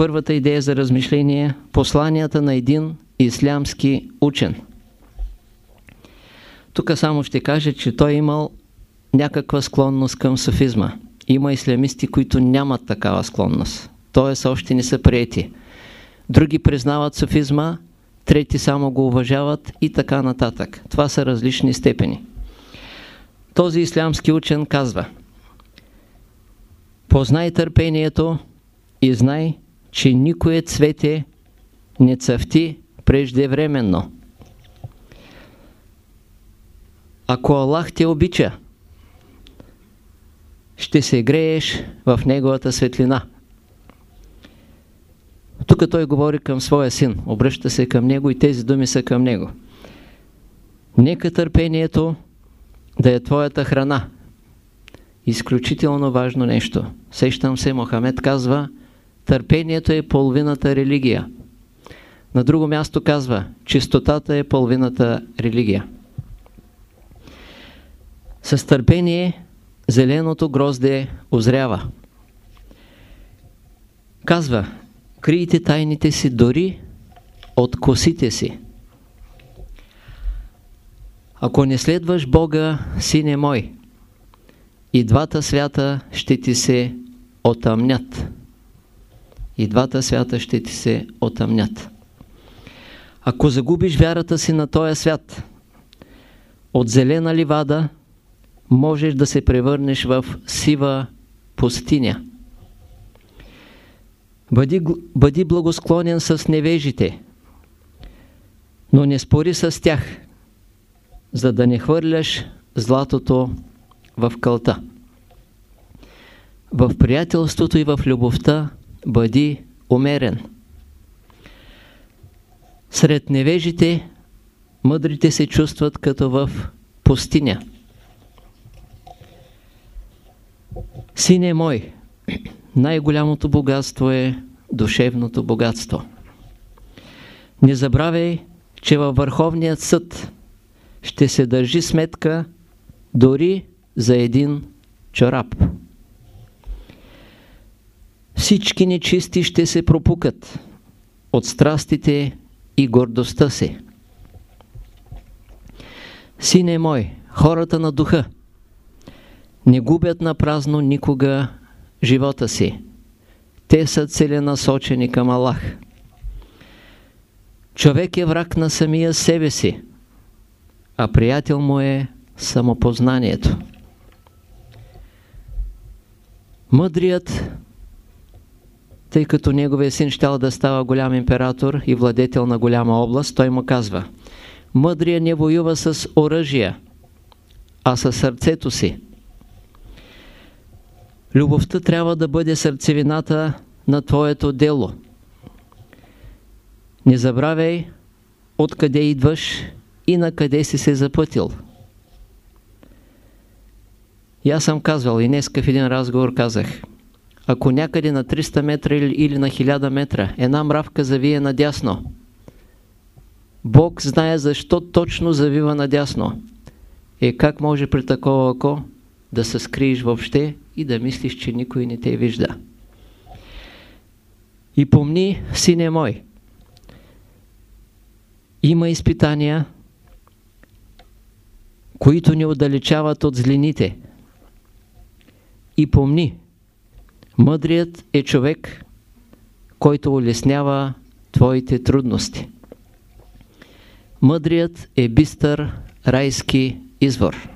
първата идея за размишление – посланията на един ислямски учен. Тук само ще кажа, че той имал някаква склонност към суфизма. Има ислямисти, които нямат такава склонност. Т.е. още не са приети. Други признават суфизма, трети само го уважават и така нататък. Това са различни степени. Този ислямски учен казва Познай търпението и знай, че никое цвете не цъфти преждевременно. Ако Аллах те обича, ще се грееш в Неговата светлина. Тук той говори към своя син, обръща се към него и тези думи са към него. Нека търпението да е твоята храна. Изключително важно нещо. Сещам се, Мохамед казва, търпението е половината религия. На друго място казва, чистотата е половината религия. С търпение зеленото грозде озрява. Казва, крийте тайните си дори от косите си. Ако не следваш Бога, сине мой, и двата свята ще ти се отъмнят. И двата свята ще ти се отъмнят. Ако загубиш вярата си на този свят, от зелена ливада можеш да се превърнеш в сива пустиня. Бъди, бъди благосклонен с невежите, но не спори с тях, за да не хвърляш златото в кълта. В приятелството и в любовта бъди умерен. Сред невежите мъдрите се чувстват като в пустиня. Сине мой, най-голямото богатство е душевното богатство. Не забравяй, че във Върховният съд ще се държи сметка дори за един чорап. Всички нечисти ще се пропукат от страстите и гордостта си. Сине мой, хората на духа, не губят на празно никога живота си. Те са целенасочени към Аллах. Човек е враг на самия себе си, а приятел му е самопознанието. Мъдрият, тъй като неговия син щял да става голям император и владетел на голяма област, той му казва Мъдрият не воюва с оръжия, а със сърцето си. Любовта трябва да бъде сърцевината на твоето дело. Не забравяй откъде идваш и на къде си се запътил. И аз съм казвал, и днес в един разговор казах, ако някъде на 300 метра или на 1000 метра една мравка завие надясно, Бог знае защо точно завива надясно. Е как може при такова око да се скриеш въобще и да мислиш, че никой не те вижда. И помни, сине мой, има изпитания, които ни отдалечават от злините. И помни, мъдрият е човек, който улеснява твоите трудности. Мъдрият е бистър райски извор.